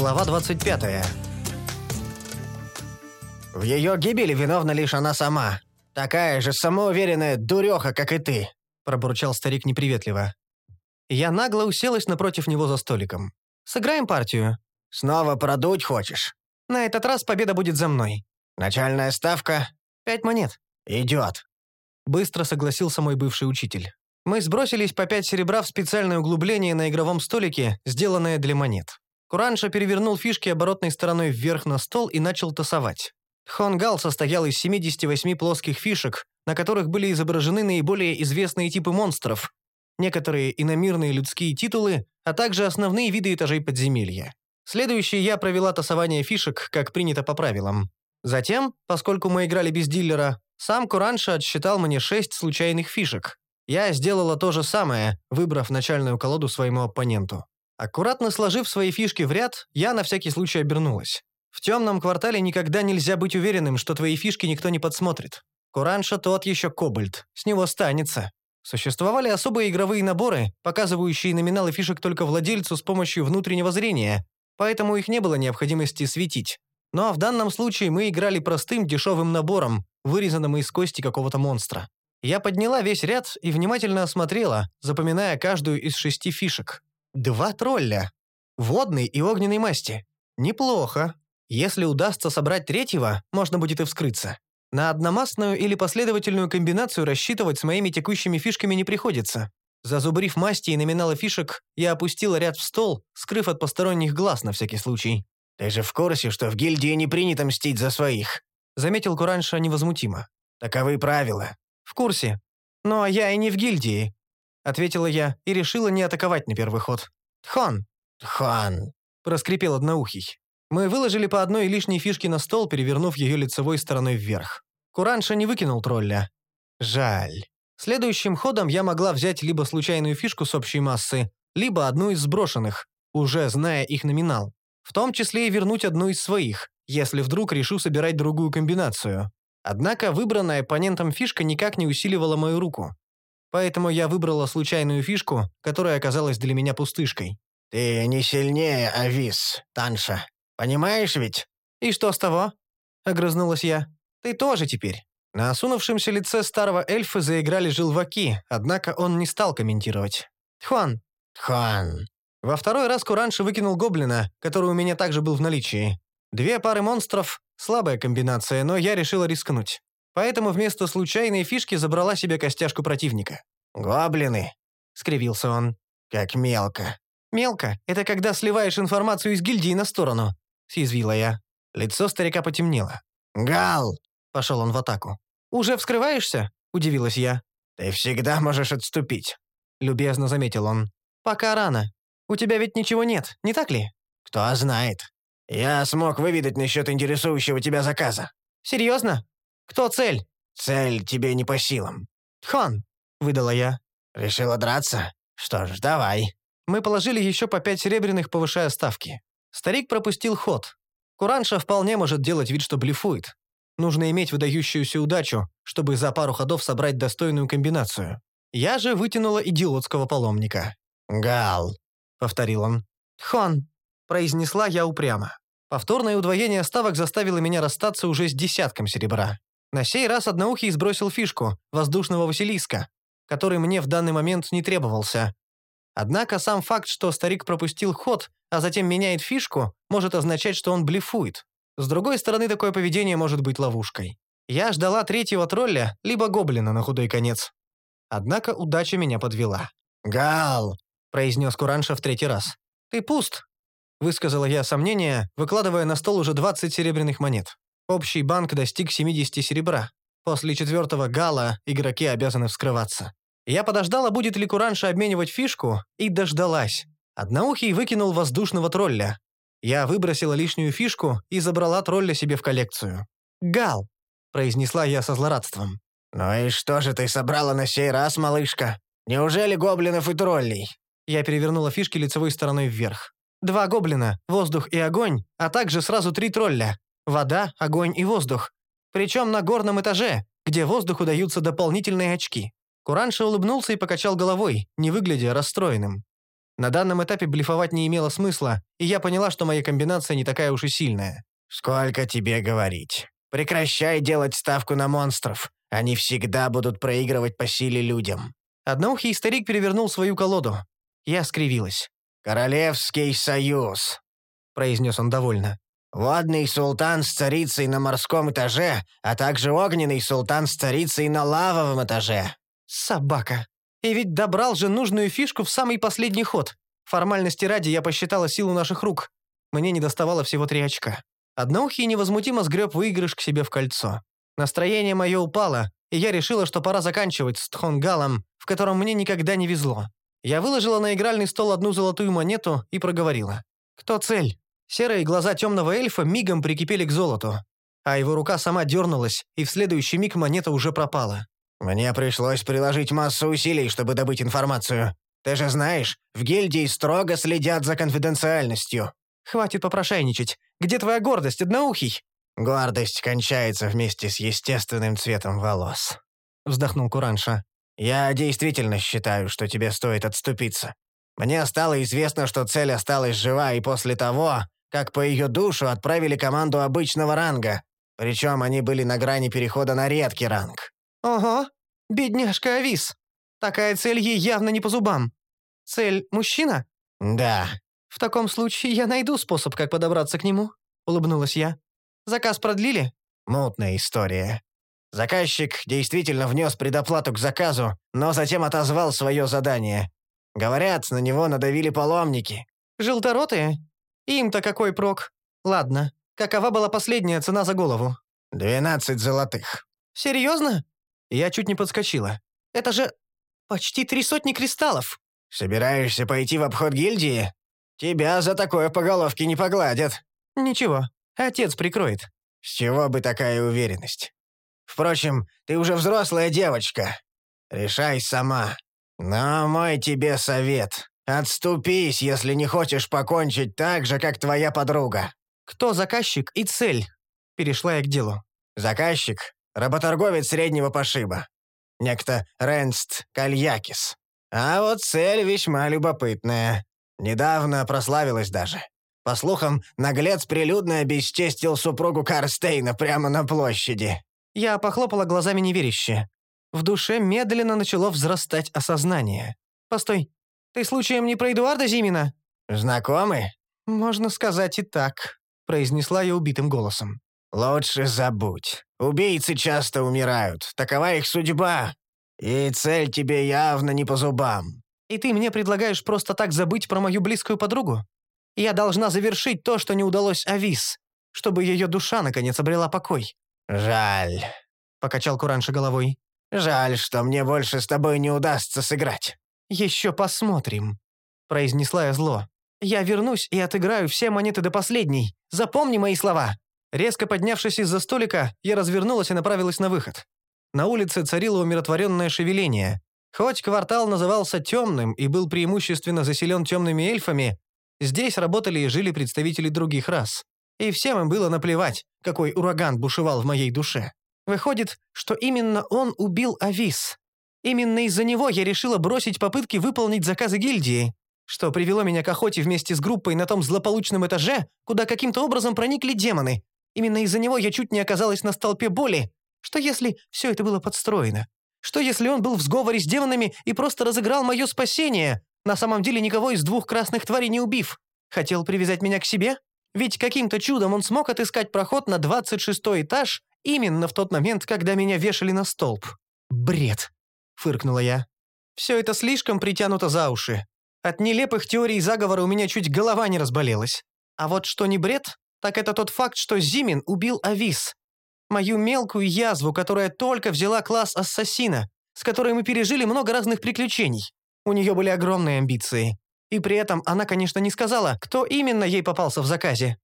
Глава 25. «В ее гибели виновна лишь она сама. Такая же самоуверенная дуреха, как и ты», – пробурчал старик неприветливо. Я нагло уселась напротив него за столиком. «Сыграем партию?» «Снова продуть хочешь?» «На этот раз победа будет за мной». «Начальная ставка?» «Пять монет». «Идет». Быстро согласился мой бывший учитель. Мы сбросились по пять серебра в специальное углубление на игровом столике, сделанное для монет. Куранша перевернул фишки оборотной стороной вверх на стол и начал тасовать. Хонгал состоял из 78 плоских фишек, на которых были изображены наиболее известные типы монстров, некоторые иномирные людские титулы, а также основные виды этажей подземелья. Следующий я провела тасование фишек, как принято по правилам. Затем, поскольку мы играли без дилера, сам Куранша отсчитал мне шесть случайных фишек. Я сделала то же самое, выбрав начальную колоду своему оппоненту. Аккуратно сложив свои фишки в ряд, я на всякий случай обернулась. В темном квартале никогда нельзя быть уверенным, что твои фишки никто не подсмотрит. Куранша тот еще кобальт, с него станется. Существовали особые игровые наборы, показывающие номиналы фишек только владельцу с помощью внутреннего зрения, поэтому их не было необходимости светить. Но в данном случае мы играли простым дешевым набором, вырезанным из кости какого-то монстра. Я подняла весь ряд и внимательно осмотрела, запоминая каждую из шести фишек. Два тролля. Водный и огненной масти. Неплохо. Если удастся собрать третьего, можно будет и вскрыться. На одномастную или последовательную комбинацию рассчитывать с моими текущими фишками не приходится. Зазубрив масти и номиналы фишек, я опустила ряд в стол, скрыв от посторонних глаз на всякий случай. «Ты же в курсе, что в гильдии не принято мстить за своих?» Заметил Куранша невозмутимо. «Таковы правила». «В курсе. Но я и не в гильдии», — ответила я и решила не атаковать на первый ход. «Тхон». «Тхон», — проскрипел одноухий. Мы выложили по одной лишней фишке на стол, перевернув ее лицевой стороной вверх. Куранша не выкинул тролля. Жаль. Следующим ходом я могла взять либо случайную фишку с общей массы, либо одну из сброшенных, уже зная их номинал. В том числе и вернуть одну из своих, если вдруг решу собирать другую комбинацию. Однако выбранная оппонентом фишка никак не усиливала мою руку. Поэтому я выбрала случайную фишку, которая оказалась для меня пустышкой. «Ты не сильнее, Авис, Танша», Понимаешь ведь? И что с того? Огрызнулась я. Ты тоже теперь. На осунувшемся лице старого эльфа заиграли желваки, однако он не стал комментировать. «Тхуан». «Тхуан». Во второй раз Куранши выкинул гоблина, который у меня также был в наличии. Две пары монстров – слабая комбинация, но я решила рискнуть. Поэтому вместо случайной фишки забрала себе костяшку противника. «Гоблины», — скривился он. «Как мелко». «Мелко — это когда сливаешь информацию из гильдии на сторону съязвила я. Лицо старика потемнело. «Гал!» – пошел он в атаку. «Уже вскрываешься?» – удивилась я. «Ты всегда можешь отступить», – любезно заметил он. «Пока рано. У тебя ведь ничего нет, не так ли?» «Кто знает. Я смог выведать насчет интересующего тебя заказа». «Серьезно? Кто цель?» «Цель тебе не по силам». «Хон», — выдала я. «Решила драться? Что ж, давай». Мы положили еще по пять серебряных, повышая ставки. Старик пропустил ход. Куранша вполне может делать вид, что блефует. Нужно иметь выдающуюся удачу, чтобы за пару ходов собрать достойную комбинацию. Я же вытянула идиотского паломника. «Гал», — повторил он. «Хон», — произнесла я упрямо. Повторное удвоение ставок заставило меня расстаться уже с десятком серебра. На сей раз одноухий сбросил фишку, воздушного Василиска, который мне в данный момент не требовался. Однако сам факт, что старик пропустил ход, а затем меняет фишку, может означать, что он блефует. С другой стороны, такое поведение может быть ловушкой. Я ждала третьего тролля, либо гоблина на худой конец. Однако удача меня подвела. «Гал!» – произнес Куранша в третий раз. «Ты пуст!» – высказала я сомнение, выкладывая на стол уже 20 серебряных монет. Общий банк достиг 70 серебра. После четвертого гала игроки обязаны вскрываться. Я подождала, будет ли Куранша обменивать фишку, и дождалась. Одноухий выкинул воздушного тролля. Я выбросила лишнюю фишку и забрала тролля себе в коллекцию. «Гал!» – произнесла я со злорадством. «Ну и что же ты собрала на сей раз, малышка? Неужели гоблинов и троллей?» Я перевернула фишки лицевой стороной вверх. Два гоблина, воздух и огонь, а также сразу три тролля. Вода, огонь и воздух. Причем на горном этаже, где воздуху даются дополнительные очки. Куранша улыбнулся и покачал головой, не выглядя расстроенным. На данном этапе блефовать не имело смысла, и я поняла, что моя комбинация не такая уж и сильная. «Сколько тебе говорить? Прекращай делать ставку на монстров. Они всегда будут проигрывать по силе людям». Одноухий старик перевернул свою колоду. Я скривилась. «Королевский союз», — произнес он довольно. «Водный султан с царицей на морском этаже, а также огненный султан с царицей на лавовом этаже». Собака. И ведь добрал же нужную фишку в самый последний ход. Формальности ради я посчитала силу наших рук. Мне не доставало всего три очка. Одноухий невозмутимо сгреб выигрыш к себе в кольцо. Настроение мое упало, и я решила, что пора заканчивать с Тхонгалом, в котором мне никогда не везло. Я выложила на игральный стол одну золотую монету и проговорила. «Кто цель?» Серые глаза темного эльфа мигом прикипели к золоту. А его рука сама дернулась, и в следующий миг монета уже пропала. «Мне пришлось приложить массу усилий, чтобы добыть информацию. Ты же знаешь, в гильдии строго следят за конфиденциальностью». «Хватит попрошайничать. Где твоя гордость, одноухий?» «Гордость кончается вместе с естественным цветом волос», — вздохнул Куранша. «Я действительно считаю, что тебе стоит отступиться. Мне стало известно, что цель осталась жива и после того, как по ее душу отправили команду обычного ранга, причем они были на грани перехода на редкий ранг». «Ого, бедняжка Авис. Такая цель ей явно не по зубам. Цель — мужчина?» «Да». «В таком случае я найду способ, как подобраться к нему», — улыбнулась я. Заказ продлили?» Мутная история. Заказчик действительно внес предоплату к заказу, но затем отозвал свое задание. Говорят, на него надавили паломники. «Желторотые? Им-то какой прок? Ладно, какова была последняя цена за голову?» «Двенадцать золотых». «Серьезно?» Я чуть не подскочила. «Это же почти три сотни кристаллов». «Собираешься пойти в обход гильдии? Тебя за такое по головке не погладят». «Ничего, Отец прикроет». «С чего бы такая уверенность? Впрочем, ты уже взрослая девочка. Решай сама. Но мой тебе совет. Отступись, если не хочешь покончить так же, как твоя подруга». «Кто заказчик и цель?» Перешла я к делу. «Заказчик — работорговец среднего пошиба. Некто Ренст Кальякис. А вот цель весьма любопытная. Недавно прославилась даже. По слухам, наглец прилюдно обесчестил супругу Карстейна прямо на площади. Я похлопала глазами неверяще. В душе медленно начало взрастать осознание. «Постой, ты случаем не про Эдуарда Зимина?» «Знакомы?» «Можно сказать и так», — произнесла я убитым голосом. «Лучше забудь. Убийцы часто умирают. Такова их судьба. И цель тебе явно не по зубам». «И ты мне предлагаешь просто так забыть про мою близкую подругу? Я должна завершить то, что не удалось Авис, чтобы ее душа наконец обрела покой». «Жаль», — покачал Куранша головой. «Жаль, что мне больше с тобой не удастся сыграть». «Еще посмотрим», — произнесла я зло. «Я вернусь и отыграю все монеты до последней. Запомни мои слова». Резко поднявшись из-за столика, я развернулась и направилась на выход. На улице царило умиротворенное шевеление. Хоть квартал назывался темным и был преимущественно заселен темными эльфами, Здесь работали и жили представители других рас. И всем им было наплевать, какой ураган бушевал в моей душе. Выходит, что именно он убил Авис. Именно из-за него я решила бросить попытки выполнить заказы гильдии, что привело меня к охоте вместе с группой на том злополучном этаже, куда каким-то образом проникли демоны. Именно из-за него я чуть не оказалась на столпе боли. Что если все это было подстроено? Что если он был в сговоре с демонами и просто разыграл мое спасение, на самом деле никого из двух красных тварей не убив. Хотел привязать меня к себе? Ведь каким-то чудом он смог отыскать проход на 26 этаж именно в тот момент, когда меня вешали на столб. «Бред!» — фыркнула я. «Все это слишком притянуто за уши. От нелепых теорий заговора у меня чуть голова не разболелась. А вот что не бред, так это тот факт, что Зимин убил Авис. Мою мелкую язву, которая только взяла класс ассасина, с которой мы пережили много разных приключений. У нее были огромные амбиции. И при этом она, конечно, не сказала, кто именно ей попался в заказе.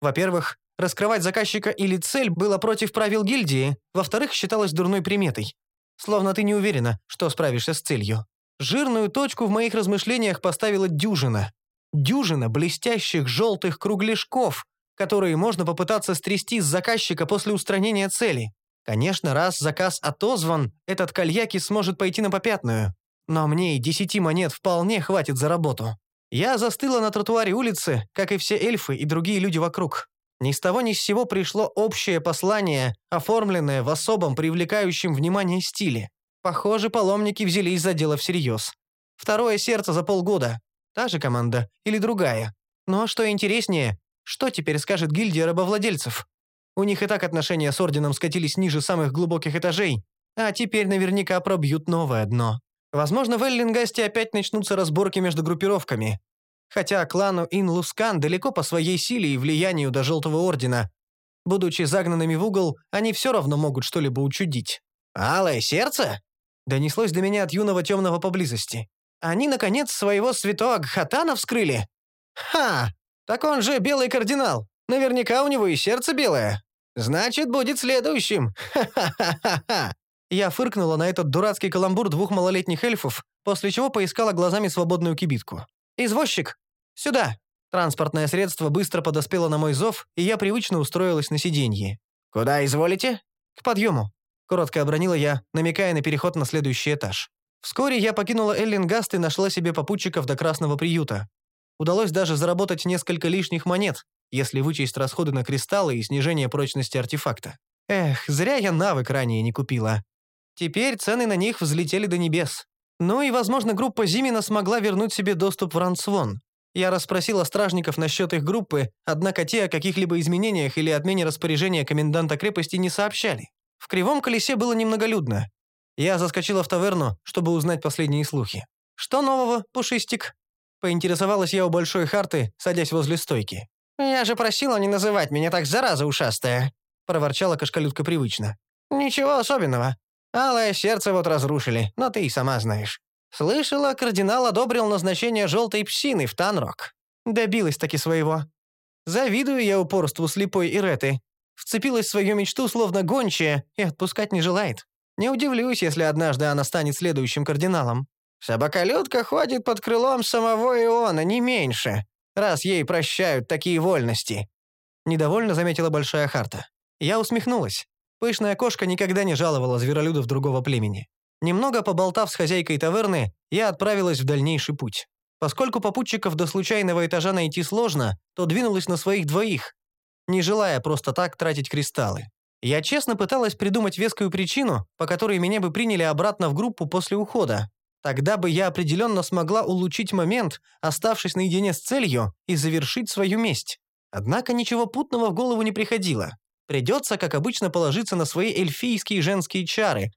Во-первых, раскрывать заказчика или цель было против правил гильдии, во-вторых, считалось дурной приметой. Словно ты не уверена, что справишься с целью. Жирную точку в моих размышлениях поставила дюжина. Дюжина блестящих желтых кругляшков, которые можно попытаться стрясти с заказчика после устранения цели. Конечно, раз заказ отозван, этот кальяки сможет пойти на попятную. Но мне и десяти монет вполне хватит за работу. Я застыла на тротуаре улицы, как и все эльфы и другие люди вокруг. Ни с того ни с сего пришло общее послание, оформленное в особом привлекающем внимание стиле. Похоже, паломники взялись за дело всерьез. Второе сердце за полгода. Та же команда или другая. Ну а что интереснее, что теперь скажет гильдия рабовладельцев? У них и так отношения с орденом скатились ниже самых глубоких этажей, а теперь наверняка пробьют новое дно. Возможно, в Эллингасте опять начнутся разборки между группировками. Хотя клану Ин-Лускан далеко по своей силе и влиянию до Желтого Ордена. Будучи загнанными в угол, они все равно могут что-либо учудить. «Алое сердце?» Донеслось до меня от юного темного поблизости. Они, наконец, своего святого Гхатана вскрыли? Ха! Так он же белый кардинал. Наверняка у него и сердце белое. Значит, будет следующим. Ха-ха-ха-ха-ха. Я фыркнула на этот дурацкий каламбур двух малолетних эльфов, после чего поискала глазами свободную кибитку. «Извозчик! Сюда!» Транспортное средство быстро подоспело на мой зов, и я привычно устроилась на сиденье. «Куда изволите?» «К подъему», — коротко обронила я, намекая на переход на следующий этаж. Вскоре я покинула Эллингаст и нашла себе попутчиков до Красного приюта. Удалось даже заработать несколько лишних монет, если вычесть расходы на кристаллы и снижение прочности артефакта. Эх, зря я навык ранее не купила. Теперь цены на них взлетели до небес. Ну и, возможно, группа Зимина смогла вернуть себе доступ в Рансвон. Я расспросила стражников насчет их группы, однако те о каких-либо изменениях или отмене распоряжения коменданта крепости не сообщали. В Кривом Колесе было немноголюдно. Я заскочила в таверну, чтобы узнать последние слухи. «Что нового, Пушистик?» Поинтересовалась я у Большой Харты, садясь возле стойки. «Я же просила не называть меня так, зараза ушастая», проворчала кошкалютка привычно. «Ничего особенного. Алое сердце вот разрушили, но ты и сама знаешь. Слышала, кардинал одобрил назначение желтой псины в Танрок. Добилась таки своего. Завидую я упорству слепой Иреты. Вцепилась в свою мечту, словно гончая, и отпускать не желает. Не удивлюсь, если однажды она станет следующим кардиналом. Собаколюдка ходит под крылом самого Иона, не меньше, раз ей прощают такие вольности. Недовольно заметила Большая Харта. Я усмехнулась. Пышная кошка никогда не жаловала зверолюдов другого племени. Немного поболтав с хозяйкой таверны, я отправилась в дальнейший путь. Поскольку попутчиков до случайного этажа найти сложно, то двинулась на своих двоих, не желая просто так тратить кристаллы. Я честно пыталась придумать вескую причину, по которой меня бы приняли обратно в группу после ухода. Тогда бы я определенно смогла улучшить момент, оставшись наедине с целью, и завершить свою месть. Однако ничего путного в голову не приходило. Придется, как обычно, положиться на свои эльфийские женские чары,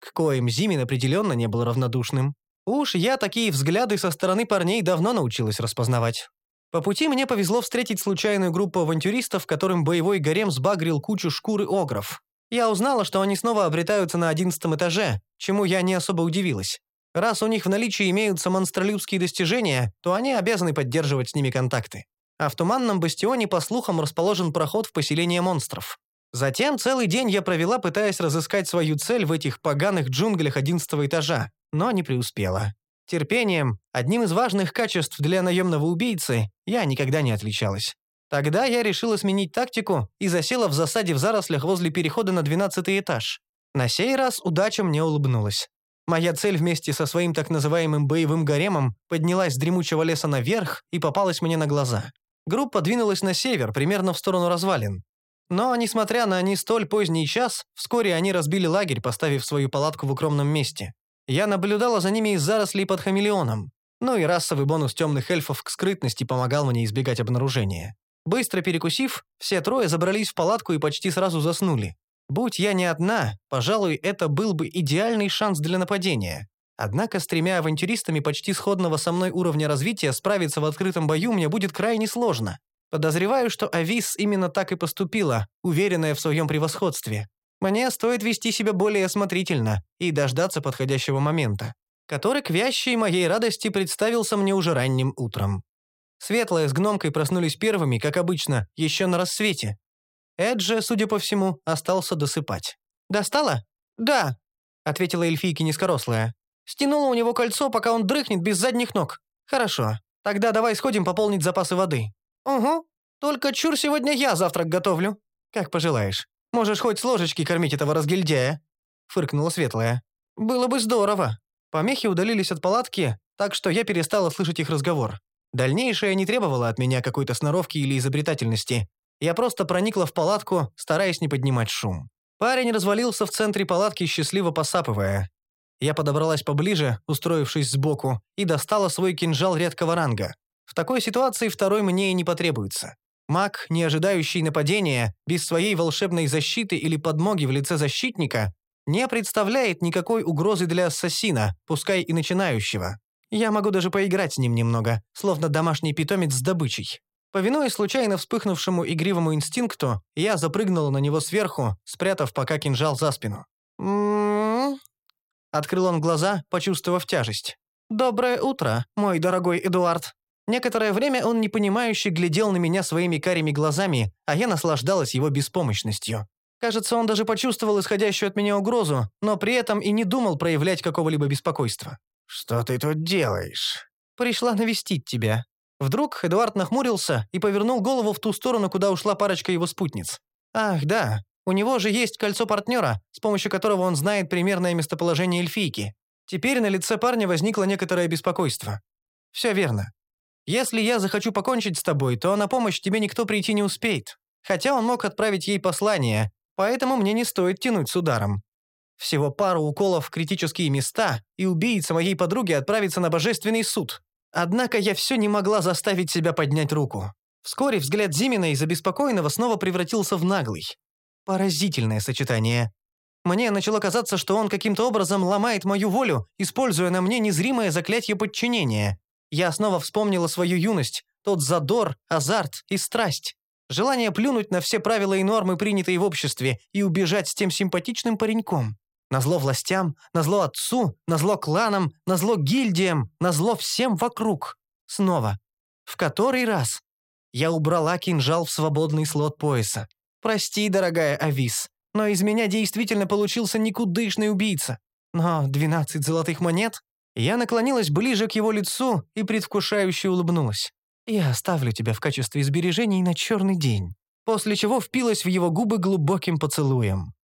к коим Зимин определенно не был равнодушным. Уж я такие взгляды со стороны парней давно научилась распознавать. По пути мне повезло встретить случайную группу авантюристов, которым боевой гарем сбагрил кучу шкуры огров. Я узнала, что они снова обретаются на одиннадцатом этаже, чему я не особо удивилась. Раз у них в наличии имеются монстролюбские достижения, то они обязаны поддерживать с ними контакты а в Туманном Бастионе, по слухам, расположен проход в поселение монстров. Затем целый день я провела, пытаясь разыскать свою цель в этих поганых джунглях одиннадцатого этажа, но не преуспела. Терпением, одним из важных качеств для наемного убийцы, я никогда не отличалась. Тогда я решила сменить тактику и засела в засаде в зарослях возле перехода на двенадцатый этаж. На сей раз удача мне улыбнулась. Моя цель вместе со своим так называемым боевым гаремом поднялась с дремучего леса наверх и попалась мне на глаза. Группа двинулась на север, примерно в сторону развалин. Но, несмотря на не столь поздний час, вскоре они разбили лагерь, поставив свою палатку в укромном месте. Я наблюдала за ними из зарослей под хамелеоном. Ну и расовый бонус темных эльфов к скрытности помогал мне избегать обнаружения. Быстро перекусив, все трое забрались в палатку и почти сразу заснули. Будь я не одна, пожалуй, это был бы идеальный шанс для нападения. Однако с тремя авантюристами почти сходного со мной уровня развития справиться в открытом бою мне будет крайне сложно. Подозреваю, что Авис именно так и поступила, уверенная в своем превосходстве. Мне стоит вести себя более осмотрительно и дождаться подходящего момента, который к вящей моей радости представился мне уже ранним утром. Светлая с гномкой проснулись первыми, как обычно, еще на рассвете. Эд судя по всему, остался досыпать. «Достала?» «Да», — ответила эльфийка низкорослая. Стянула у него кольцо, пока он дрыхнет без задних ног. Хорошо. Тогда давай сходим пополнить запасы воды. Угу. Только чур сегодня я завтрак готовлю. Как пожелаешь. Можешь хоть с ложечки кормить этого разгильдяя. Фыркнула Светлая. Было бы здорово. Помехи удалились от палатки, так что я перестала слышать их разговор. Дальнейшее не требовало от меня какой-то сноровки или изобретательности. Я просто проникла в палатку, стараясь не поднимать шум. Парень развалился в центре палатки, счастливо посапывая. Я подобралась поближе, устроившись сбоку, и достала свой кинжал редкого ранга. В такой ситуации второй мне и не потребуется. Маг, не ожидающий нападения, без своей волшебной защиты или подмоги в лице защитника, не представляет никакой угрозы для ассасина, пускай и начинающего. Я могу даже поиграть с ним немного, словно домашний питомец с добычей. Повинуясь случайно вспыхнувшему игривому инстинкту, я запрыгнула на него сверху, спрятав пока кинжал за спину. «М-м-м...» Открыл он глаза, почувствовав тяжесть. «Доброе утро, мой дорогой Эдуард». Некоторое время он непонимающе глядел на меня своими карими глазами, а я наслаждалась его беспомощностью. Кажется, он даже почувствовал исходящую от меня угрозу, но при этом и не думал проявлять какого-либо беспокойства. «Что ты тут делаешь?» «Пришла навестить тебя». Вдруг Эдуард нахмурился и повернул голову в ту сторону, куда ушла парочка его спутниц. «Ах, да, у него же есть кольцо партнера, с помощью которого он знает примерное местоположение эльфийки. Теперь на лице парня возникло некоторое беспокойство. Все верно. Если я захочу покончить с тобой, то на помощь тебе никто прийти не успеет. Хотя он мог отправить ей послание, поэтому мне не стоит тянуть с ударом. Всего пару уколов в критические места, и убийца моей подруги отправится на божественный суд. Однако я все не могла заставить себя поднять руку. Вскоре взгляд Зимина из обеспокоенного снова превратился в наглый. Поразительное сочетание. Мне начало казаться, что он каким-то образом ломает мою волю, используя на мне незримое заклятие подчинения. Я снова вспомнила свою юность, тот задор, азарт и страсть. Желание плюнуть на все правила и нормы, принятые в обществе, и убежать с тем симпатичным пареньком. Назло властям, назло отцу, назло кланам, назло гильдиям, назло всем вокруг. Снова. В который раз? Я убрала кинжал в свободный слот пояса. Прости, дорогая Авис, но из меня действительно получился никудышный убийца. Но 12 золотых монет? Я наклонилась ближе к его лицу и предвкушающе улыбнулась. Я оставлю тебя в качестве сбережений на черный день. После чего впилась в его губы глубоким поцелуем.